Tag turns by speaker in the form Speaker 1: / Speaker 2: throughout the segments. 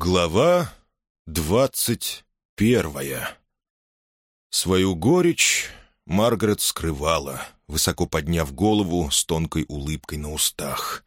Speaker 1: Глава двадцать первая Свою горечь Маргарет скрывала, высоко подняв голову с тонкой улыбкой на устах.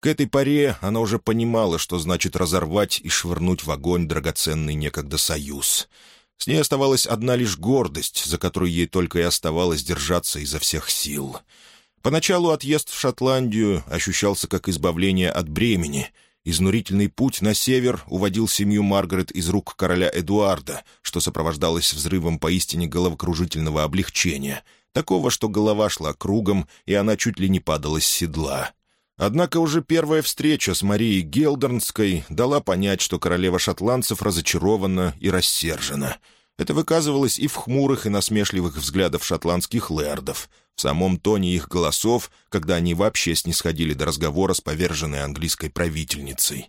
Speaker 1: К этой паре она уже понимала, что значит разорвать и швырнуть в огонь драгоценный некогда союз. С ней оставалась одна лишь гордость, за которую ей только и оставалось держаться изо всех сил. Поначалу отъезд в Шотландию ощущался как избавление от бремени — Изнурительный путь на север уводил семью Маргарет из рук короля Эдуарда, что сопровождалось взрывом поистине головокружительного облегчения, такого, что голова шла кругом, и она чуть ли не падала с седла. Однако уже первая встреча с Марией Гелдернской дала понять, что королева шотландцев разочарована и рассержена — это выказывалось и в хмурых и насмешливых взглядах шотландских лэрдов, в самом тоне их голосов, когда они вообще снисходили до разговора с поверженной английской правительницей.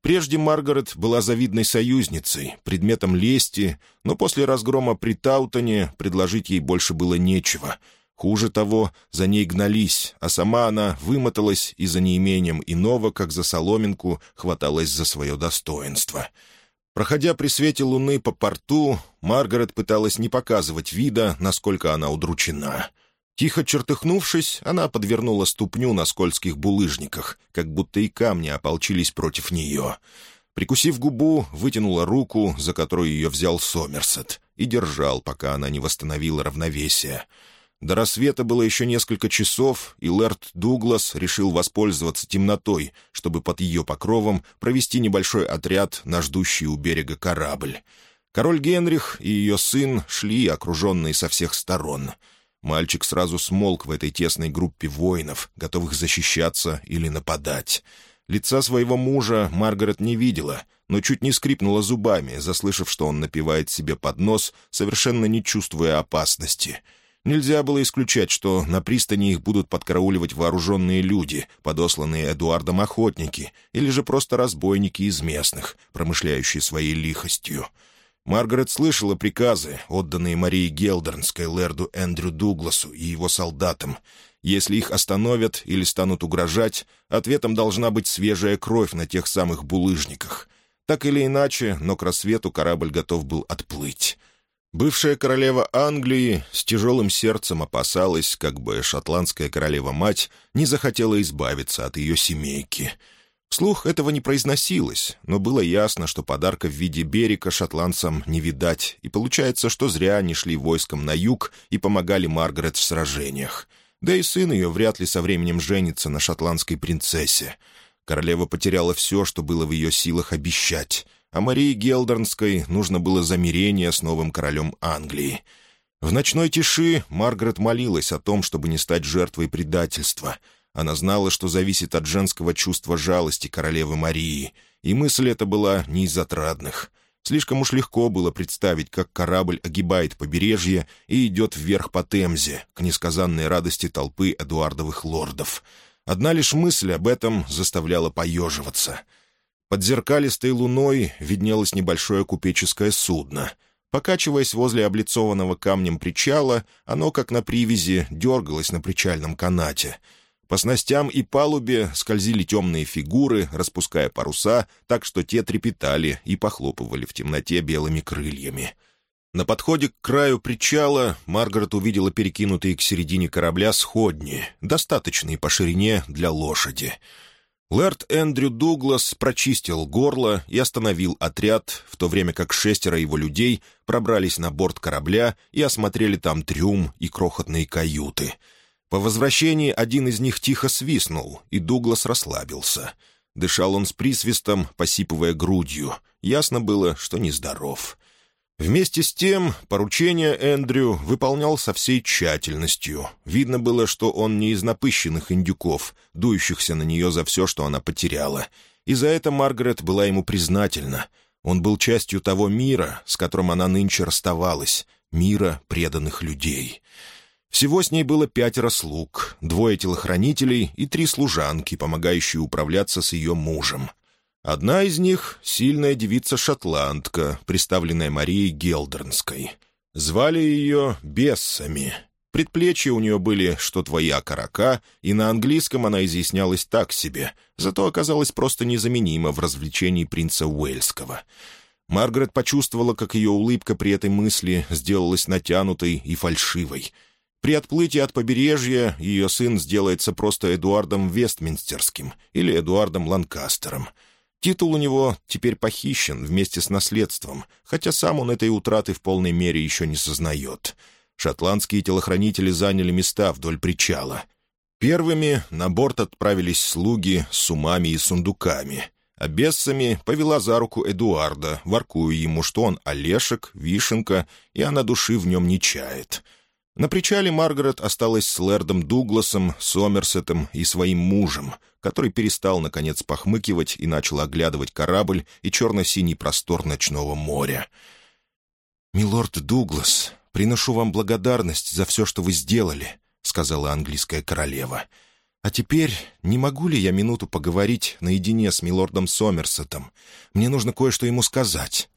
Speaker 1: Прежде Маргарет была завидной союзницей, предметом лести, но после разгрома при Таутоне предложить ей больше было нечего. Хуже того, за ней гнались, а сама она вымоталась и за неимением иного, как за соломинку, хваталась за свое достоинство». Проходя при свете луны по порту, Маргарет пыталась не показывать вида, насколько она удручена. Тихо чертыхнувшись, она подвернула ступню на скользких булыжниках, как будто и камни ополчились против нее. Прикусив губу, вытянула руку, за которую ее взял Сомерсет, и держал, пока она не восстановила равновесие. До рассвета было еще несколько часов, и Лэрд Дуглас решил воспользоваться темнотой, чтобы под ее покровом провести небольшой отряд на ждущий у берега корабль. Король Генрих и ее сын шли, окруженные со всех сторон. Мальчик сразу смолк в этой тесной группе воинов, готовых защищаться или нападать. Лица своего мужа Маргарет не видела, но чуть не скрипнула зубами, заслышав, что он напевает себе под нос, совершенно не чувствуя опасности — Нельзя было исключать, что на пристани их будут подкарауливать вооруженные люди, подосланные Эдуардом охотники, или же просто разбойники из местных, промышляющие своей лихостью. Маргарет слышала приказы, отданные Марии Гелдернской, лэрду Эндрю Дугласу и его солдатам. Если их остановят или станут угрожать, ответом должна быть свежая кровь на тех самых булыжниках. Так или иначе, но к рассвету корабль готов был отплыть. Бывшая королева Англии с тяжелым сердцем опасалась, как бы шотландская королева-мать не захотела избавиться от ее семейки. Слух этого не произносилось, но было ясно, что подарка в виде берега шотландцам не видать, и получается, что зря они шли войском на юг и помогали Маргарет в сражениях. Да и сын ее вряд ли со временем женится на шотландской принцессе. Королева потеряла все, что было в ее силах обещать а Марии Гелдернской нужно было замирение с новым королем Англии. В ночной тиши Маргарет молилась о том, чтобы не стать жертвой предательства. Она знала, что зависит от женского чувства жалости королевы Марии, и мысль эта была не из отрадных. Слишком уж легко было представить, как корабль огибает побережье и идет вверх по Темзе, к несказанной радости толпы эдуардовых лордов. Одна лишь мысль об этом заставляла поеживаться — под зеркалистой луной виднелось небольшое купеческое судно. Покачиваясь возле облицованного камнем причала, оно, как на привязи, дергалось на причальном канате. По снастям и палубе скользили темные фигуры, распуская паруса, так что те трепетали и похлопывали в темноте белыми крыльями. На подходе к краю причала Маргарет увидела перекинутые к середине корабля сходни, достаточные по ширине для лошади — Лэрд Эндрю Дуглас прочистил горло и остановил отряд, в то время как шестеро его людей пробрались на борт корабля и осмотрели там трюм и крохотные каюты. По возвращении один из них тихо свистнул, и Дуглас расслабился. Дышал он с присвистом, посипывая грудью. Ясно было, что нездоров. Вместе с тем поручение Эндрю выполнял со всей тщательностью. Видно было, что он не из напыщенных индюков, дующихся на нее за все, что она потеряла. И за это Маргарет была ему признательна. Он был частью того мира, с которым она нынче расставалась, мира преданных людей. Всего с ней было пятеро слуг, двое телохранителей и три служанки, помогающие управляться с ее мужем — Одна из них — сильная девица-шотландка, представленная Марией Гелдернской. Звали ее Бессами. Предплечья у нее были, что твоя окорока, и на английском она изъяснялась так себе, зато оказалась просто незаменима в развлечении принца Уэльского. Маргарет почувствовала, как ее улыбка при этой мысли сделалась натянутой и фальшивой. При отплытии от побережья ее сын сделается просто Эдуардом Вестминстерским или Эдуардом Ланкастером — Титул у него теперь похищен вместе с наследством, хотя сам он этой утраты в полной мере еще не сознает. Шотландские телохранители заняли места вдоль причала. Первыми на борт отправились слуги с умами и сундуками, а бессами повела за руку Эдуарда, воркуя ему, что он Олешек, Вишенка, и она души в нем не чает — на причале Маргарет осталась с Лэрдом Дугласом, Сомерсетом и своим мужем, который перестал, наконец, похмыкивать и начал оглядывать корабль и черно-синий простор ночного моря. «Милорд Дуглас, приношу вам благодарность за все, что вы сделали», — сказала английская королева. «А теперь не могу ли я минуту поговорить наедине с милордом Сомерсетом? Мне нужно кое-что ему сказать».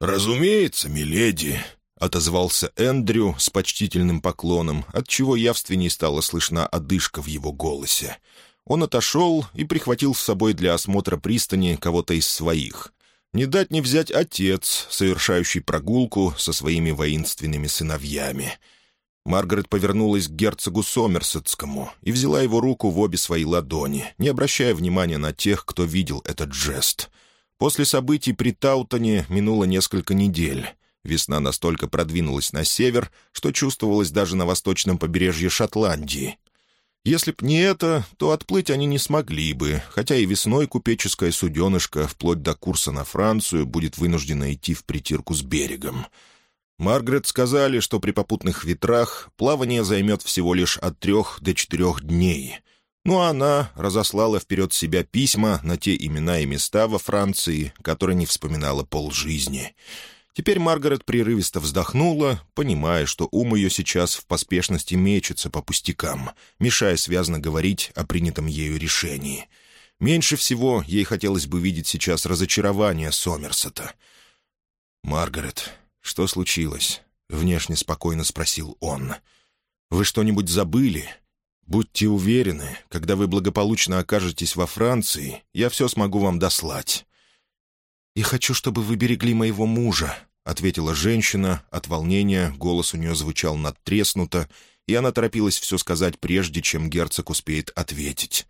Speaker 2: «Разумеется, миледи», — отозвался Эндрю с почтительным поклоном, отчего явственней стала слышна одышка в его голосе. Он отошел и прихватил с собой для осмотра пристани кого-то из своих. Не дать не взять отец, совершающий прогулку со своими воинственными сыновьями. Маргарет повернулась к герцогу Сомерсетскому и взяла его руку в обе свои ладони, не обращая внимания на тех, кто видел этот жест. После событий при Таутоне минуло несколько недель. Весна настолько продвинулась на север, что чувствовалось даже на восточном побережье Шотландии. Если б не это, то отплыть они не смогли бы, хотя и весной купеческая суденышка вплоть до курса на Францию будет вынуждена идти в притирку с берегом. Маргарет сказали, что при попутных ветрах плавание займет всего лишь от трех до четырех дней. Ну а она разослала вперед себя письма на те имена и места во Франции, которые не вспоминала полжизни. жизни. Теперь Маргарет прерывисто вздохнула, понимая, что ум ее сейчас в поспешности мечется по пустякам, мешая связно говорить о принятом ею решении. Меньше всего ей хотелось бы видеть сейчас разочарование Сомерсета. «Маргарет, что случилось?» — внешне спокойно спросил он. «Вы что-нибудь забыли? Будьте уверены, когда вы благополучно окажетесь во Франции, я все смогу вам дослать. «Я хочу, чтобы вы берегли моего мужа», — ответила женщина. От волнения голос у нее звучал надтреснуто, и она торопилась все сказать, прежде чем герцог успеет ответить.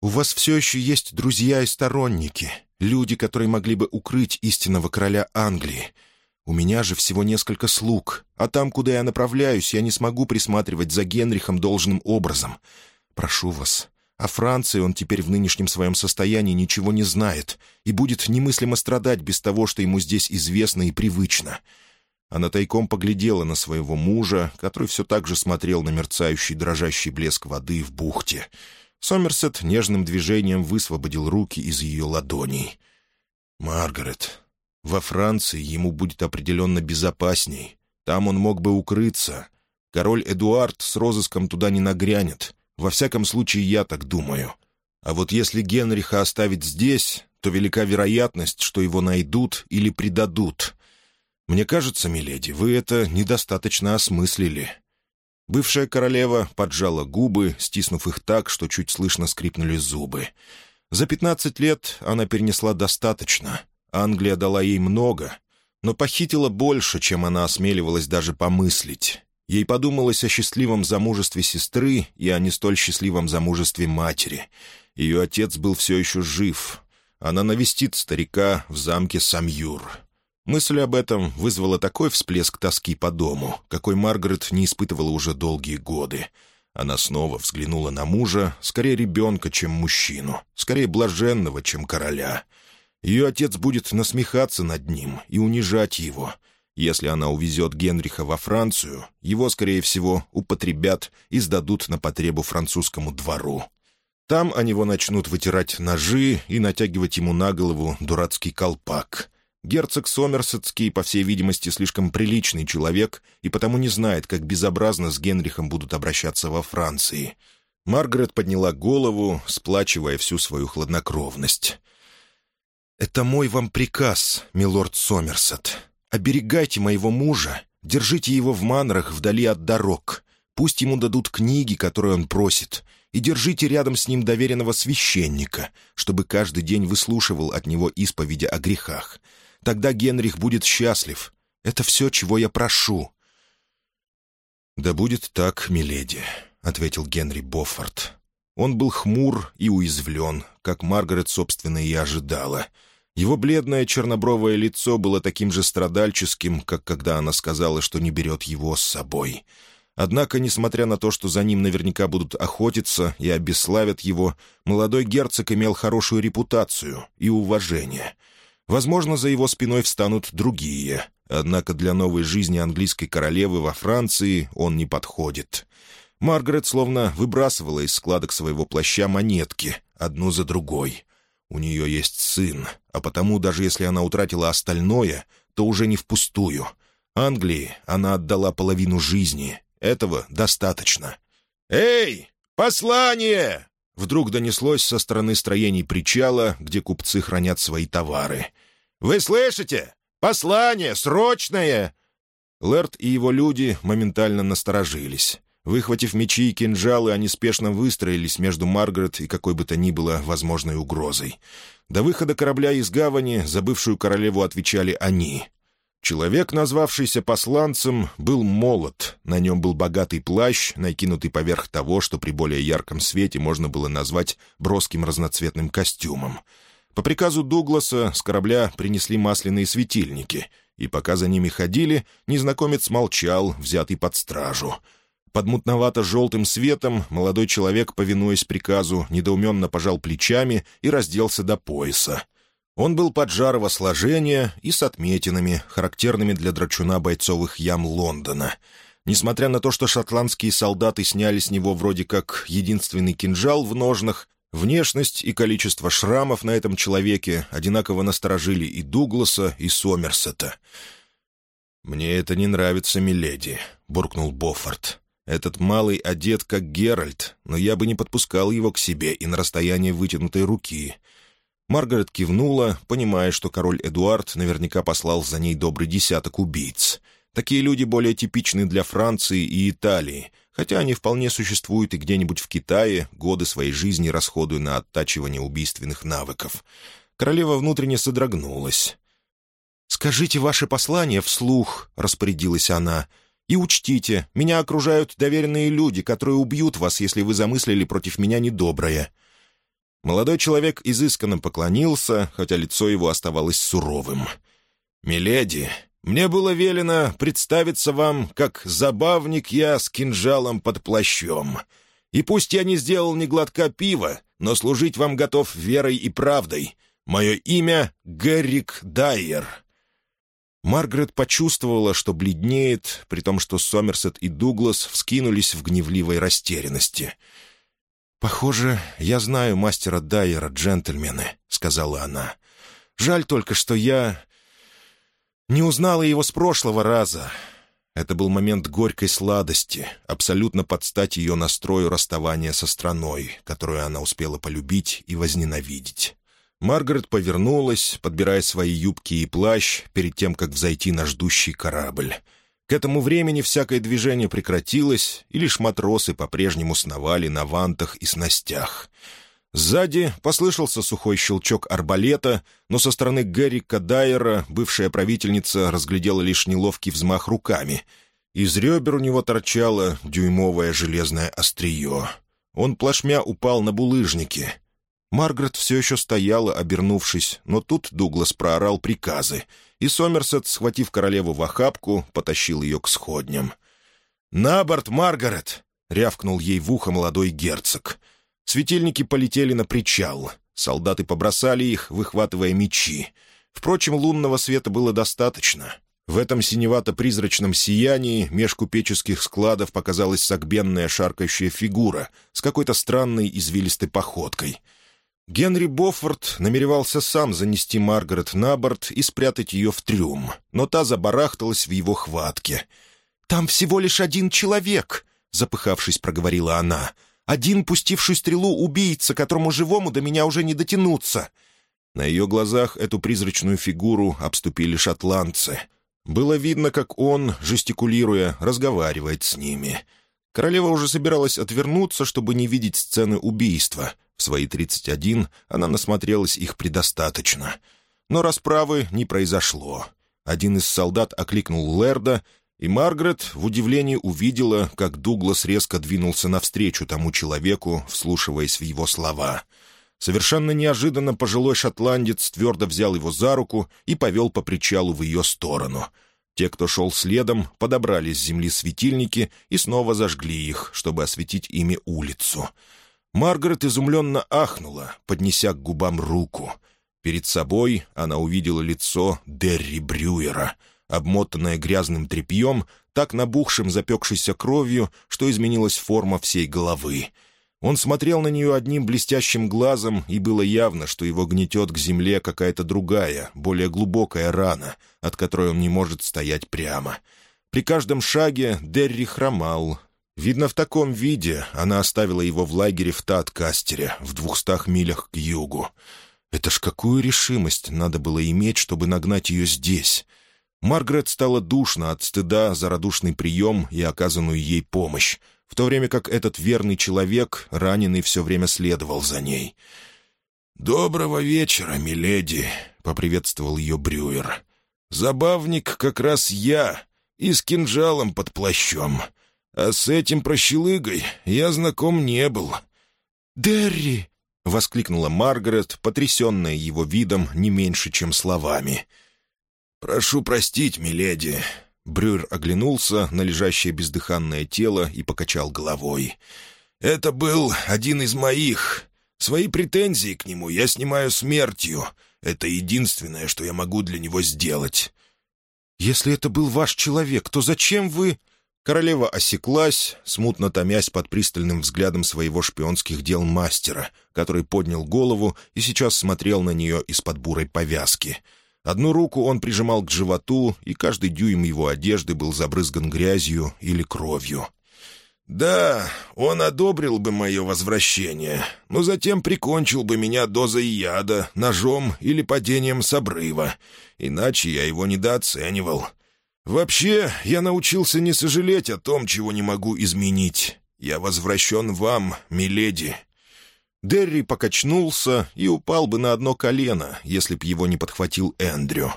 Speaker 2: «У вас все еще есть друзья и сторонники, люди, которые могли бы укрыть истинного короля Англии. У меня же всего несколько слуг, а там, куда я направляюсь, я не смогу присматривать за Генрихом должным образом. Прошу вас, о Франции он теперь в нынешнем своем состоянии ничего не знает и будет немыслимо страдать без того, что ему здесь известно и привычно. Она тайком поглядела на своего мужа, который все так же смотрел на мерцающий дрожащий блеск воды в бухте. Сомерсет нежным движением высвободил руки из ее ладоней. «Маргарет, во Франции ему будет определенно безопасней. Там он мог бы укрыться. Король Эдуард с розыском туда не нагрянет». Во всяком случае, я так думаю. А вот если Генриха оставить здесь, то велика вероятность, что его найдут или предадут. Мне кажется, миледи, вы это недостаточно осмыслили». Бывшая королева поджала губы, стиснув их так, что чуть слышно скрипнули зубы. За пятнадцать лет она перенесла достаточно. Англия дала ей много, но похитила больше, чем она осмеливалась даже помыслить. Ей подумалось о счастливом замужестве сестры и о не столь счастливом замужестве матери. Ее отец был все еще жив. Она навестит старика в замке Самьюр. Мысль об этом вызвала такой всплеск тоски по дому, какой Маргарет не испытывала уже долгие годы. Она снова взглянула на мужа, скорее ребенка, чем мужчину, скорее блаженного, чем короля. Ее отец будет насмехаться над ним и унижать его — если она увезет Генриха во Францию, его, скорее всего, употребят и сдадут на потребу французскому двору. Там они его начнут вытирать ножи и натягивать ему на голову дурацкий колпак. Герцог Сомерсетский, по всей видимости, слишком приличный человек и потому не знает, как безобразно с Генрихом будут обращаться во Франции. Маргарет подняла голову, сплачивая всю свою хладнокровность. «Это мой вам приказ, милорд Сомерсет», «Оберегайте моего мужа, держите его в манрах вдали от дорог, пусть ему дадут книги, которые он просит, и держите рядом с ним доверенного священника, чтобы каждый день выслушивал от него исповеди о грехах. Тогда Генрих будет счастлив. Это все, чего я прошу».
Speaker 1: «Да будет так, миледи», — ответил Генри Боффорд. Он был хмур и уязвлен, как Маргарет, собственно, и ожидала — его бледное чернобровое лицо было таким же страдальческим, как когда она сказала, что не берет его с собой. Однако, несмотря на то, что за ним наверняка будут охотиться и обесславят его, молодой герцог имел хорошую репутацию и уважение. Возможно, за его спиной встанут другие, однако для новой жизни английской королевы во Франции он не подходит. Маргарет словно выбрасывала из складок своего плаща монетки, одну за другой — у нее есть сын, а потому, даже если она утратила остальное, то уже не впустую. Англии она отдала половину жизни. Этого достаточно. «Эй, послание!» Вдруг донеслось со стороны строений причала, где купцы хранят свои товары. «Вы слышите? Послание! Срочное!» Лэрд и его люди моментально насторожились. Выхватив мечи и кинжалы, они спешно выстроились между Маргарет и какой бы то ни было возможной угрозой. До выхода корабля из гавани за бывшую королеву отвечали они. Человек, назвавшийся посланцем, был молод. На нем был богатый плащ, накинутый поверх того, что при более ярком свете можно было назвать броским разноцветным костюмом. По приказу Дугласа с корабля принесли масляные светильники, и пока за ними ходили, незнакомец молчал, взятый под стражу — под мутновато-желтым светом молодой человек, повинуясь приказу, недоуменно пожал плечами и разделся до пояса. Он был поджарого сложения и с отметинами, характерными для драчуна бойцовых ям Лондона. Несмотря на то, что шотландские солдаты сняли с него вроде как единственный кинжал в ножнах, внешность и количество шрамов на этом человеке одинаково насторожили и Дугласа, и Сомерсета. «Мне это не нравится, миледи», — буркнул Боффорд. Этот малый одет как Геральт, но я бы не подпускал его к себе и на расстоянии вытянутой руки. Маргарет кивнула, понимая, что король Эдуард наверняка послал за ней добрый десяток убийц. Такие люди более типичны для Франции и Италии, хотя они вполне существуют и где-нибудь в Китае, годы своей жизни расходуя на оттачивание убийственных навыков. Королева внутренне содрогнулась. «Скажите ваше послание вслух», — распорядилась она, — и учтите, меня окружают доверенные люди, которые убьют вас, если вы замыслили против меня недоброе». Молодой человек изысканно поклонился, хотя лицо его оставалось суровым. «Миледи, мне было велено представиться вам, как забавник я с кинжалом под плащом. И пусть я не сделал ни глотка пива, но служить вам готов верой и правдой. Мое имя — Геррик Дайер. Маргарет почувствовала, что бледнеет, при том, что Сомерсет и Дуглас вскинулись в гневливой растерянности. «Похоже, я знаю мастера Дайера, джентльмены», — сказала она. «Жаль только, что я не узнала его с прошлого раза». Это был момент горькой сладости, абсолютно под стать ее настрою расставания со страной, которую она успела полюбить и возненавидеть. Маргарет повернулась, подбирая свои юбки и плащ перед тем, как взойти на ждущий корабль. К этому времени всякое движение прекратилось, и лишь матросы по-прежнему сновали на вантах и снастях. Сзади послышался сухой щелчок арбалета, но со стороны Гэри Кадайера бывшая правительница разглядела лишь неловкий взмах руками. Из ребер у него торчало дюймовое железное острие. Он плашмя упал на булыжники — Маргарет все еще стояла, обернувшись, но тут Дуглас проорал приказы, и Сомерсет, схватив королеву в охапку, потащил ее к сходням. «На борт, Маргарет!» — рявкнул ей в ухо молодой герцог. Светильники полетели на причал. Солдаты побросали их, выхватывая мечи. Впрочем, лунного света было достаточно. В этом синевато-призрачном сиянии меж купеческих складов показалась согбенная шаркающая фигура с какой-то странной извилистой походкой — Генри Боффорд намеревался сам занести Маргарет на борт и спрятать ее в трюм, но та забарахталась в его хватке. «Там всего лишь один человек», — запыхавшись, проговорила она. «Один, пустивший стрелу, убийца, которому живому до меня уже не дотянуться». На ее глазах эту призрачную фигуру обступили шотландцы.
Speaker 2: Было видно, как он, жестикулируя, разговаривает с ними. Королева уже собиралась отвернуться, чтобы не видеть сцены убийства — в свои 31 она насмотрелась их предостаточно. Но расправы не произошло. Один из солдат окликнул Лерда, и Маргарет в удивлении увидела, как Дуглас резко двинулся навстречу тому человеку, вслушиваясь в его слова. Совершенно неожиданно пожилой шотландец твердо взял его за руку и повел по причалу в ее сторону. Те, кто шел следом, подобрали с земли светильники и снова зажгли их, чтобы осветить ими улицу. Маргарет изумленно ахнула, поднеся к губам руку. Перед собой она увидела лицо Дерри Брюера, обмотанное грязным тряпьем, так набухшим запекшейся кровью, что изменилась форма всей головы. Он смотрел на нее одним блестящим глазом, и было явно, что его гнетет к земле какая-то другая, более глубокая рана, от которой он не может стоять прямо. При каждом шаге Дерри хромал, Видно, в таком виде она оставила его в лагере в Таткастере, в двухстах милях к югу. Это ж какую решимость надо было иметь, чтобы нагнать ее здесь? Маргарет стала душно от стыда за радушный прием и оказанную ей помощь, в то время как этот верный человек, раненый, все время следовал за ней. «Доброго вечера, миледи», — поприветствовал ее Брюер. «Забавник как раз я, и с кинжалом под плащом. А с этим прощелыгой я знаком не был». «Дерри!» — воскликнула Маргарет, потрясенная его видом не меньше, чем словами.
Speaker 1: «Прошу простить, миледи». Брюер оглянулся на лежащее бездыханное тело и покачал головой. «Это был один из моих. Свои претензии к нему я снимаю смертью. Это единственное, что я могу для него сделать».
Speaker 2: «Если это был ваш человек, то зачем вы...» Королева осеклась, смутно томясь под пристальным взглядом своего шпионских дел мастера, который поднял голову и сейчас смотрел на нее из-под бурой повязки. Одну руку он прижимал к животу, и каждый дюйм его одежды был забрызган грязью или кровью.
Speaker 1: «Да, он одобрил бы мое возвращение, но затем прикончил бы меня дозой яда, ножом или падением с обрыва. Иначе я его недооценивал». Вообще, я научился не сожалеть о том, чего не могу изменить. Я возвращен вам, миледи».
Speaker 2: Дерри покачнулся и упал бы на одно колено, если б его не подхватил Эндрю.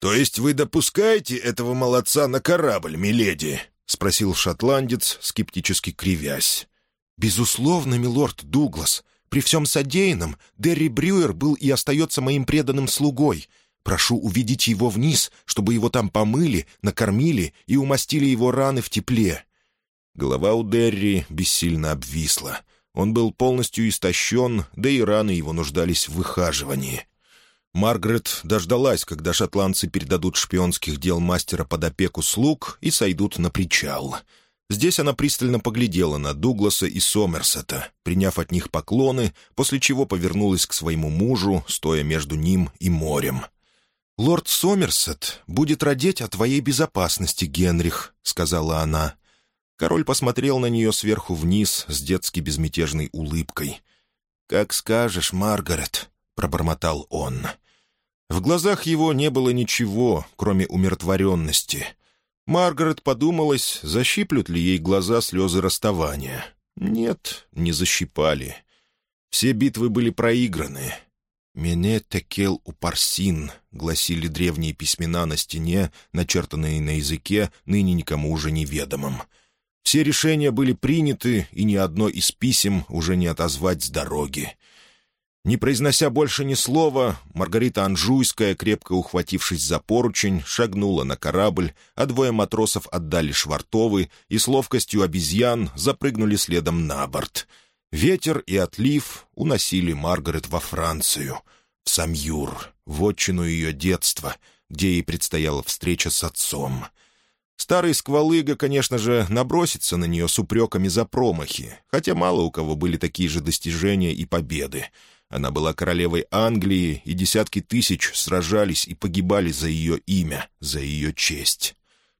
Speaker 1: «То есть вы допускаете этого молодца на корабль, миледи?» — спросил шотландец, скептически кривясь.
Speaker 2: «Безусловно, милорд Дуглас. При всем содеянном Дерри Брюер был и остается моим преданным слугой. Прошу уведите его вниз, чтобы его там помыли, накормили и умастили его раны в тепле». Голова у Дерри бессильно обвисла. Он был полностью истощен, да и раны его нуждались в выхаживании. Маргарет дождалась, когда шотландцы передадут шпионских дел мастера под опеку слуг и сойдут на причал. Здесь она пристально поглядела на Дугласа и Сомерсета, приняв от них поклоны, после чего повернулась к своему мужу, стоя между ним и морем. «Лорд Сомерсет будет родить о твоей безопасности, Генрих», — сказала она. Король посмотрел на нее сверху вниз с детски безмятежной улыбкой. «Как скажешь, Маргарет», — пробормотал он. В глазах его не было ничего, кроме умиротворенности. Маргарет подумалась, защиплют ли ей глаза слезы расставания. Нет, не защипали. Все битвы были проиграны. «Мене текел упарсин», — гласили древние письмена на стене, начертанные на языке, ныне никому уже неведомым. Все решения были приняты, и ни одно из писем уже не отозвать с дороги. Не произнося больше ни слова, Маргарита Анжуйская, крепко ухватившись за поручень, шагнула на корабль, а двое матросов отдали швартовы и с ловкостью обезьян запрыгнули следом на борт — Ветер и отлив уносили Маргарет во Францию, в Самьюр, в отчину ее детства, где ей предстояла встреча с отцом. Старый сквалыга, конечно же, набросится на нее с упреками за промахи, хотя мало у кого были такие же достижения и победы. Она была королевой Англии, и десятки тысяч сражались и погибали за ее имя, за ее честь.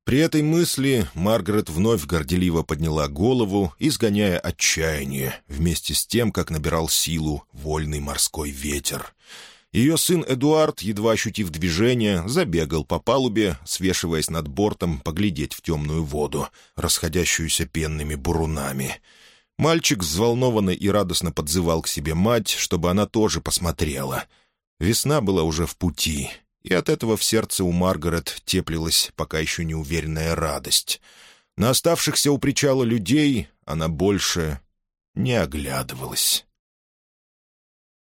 Speaker 2: При этой мысли Маргарет вновь горделиво подняла голову, изгоняя отчаяние, вместе с тем, как набирал силу вольный морской ветер. Ее сын Эдуард, едва ощутив движение, забегал по палубе, свешиваясь над бортом поглядеть в темную воду, расходящуюся пенными бурунами. Мальчик взволнованно и радостно подзывал к себе мать, чтобы она тоже посмотрела. Весна была уже в пути — и от этого в сердце у Маргарет теплилась пока еще неуверенная радость. На оставшихся у причала людей она больше не оглядывалась.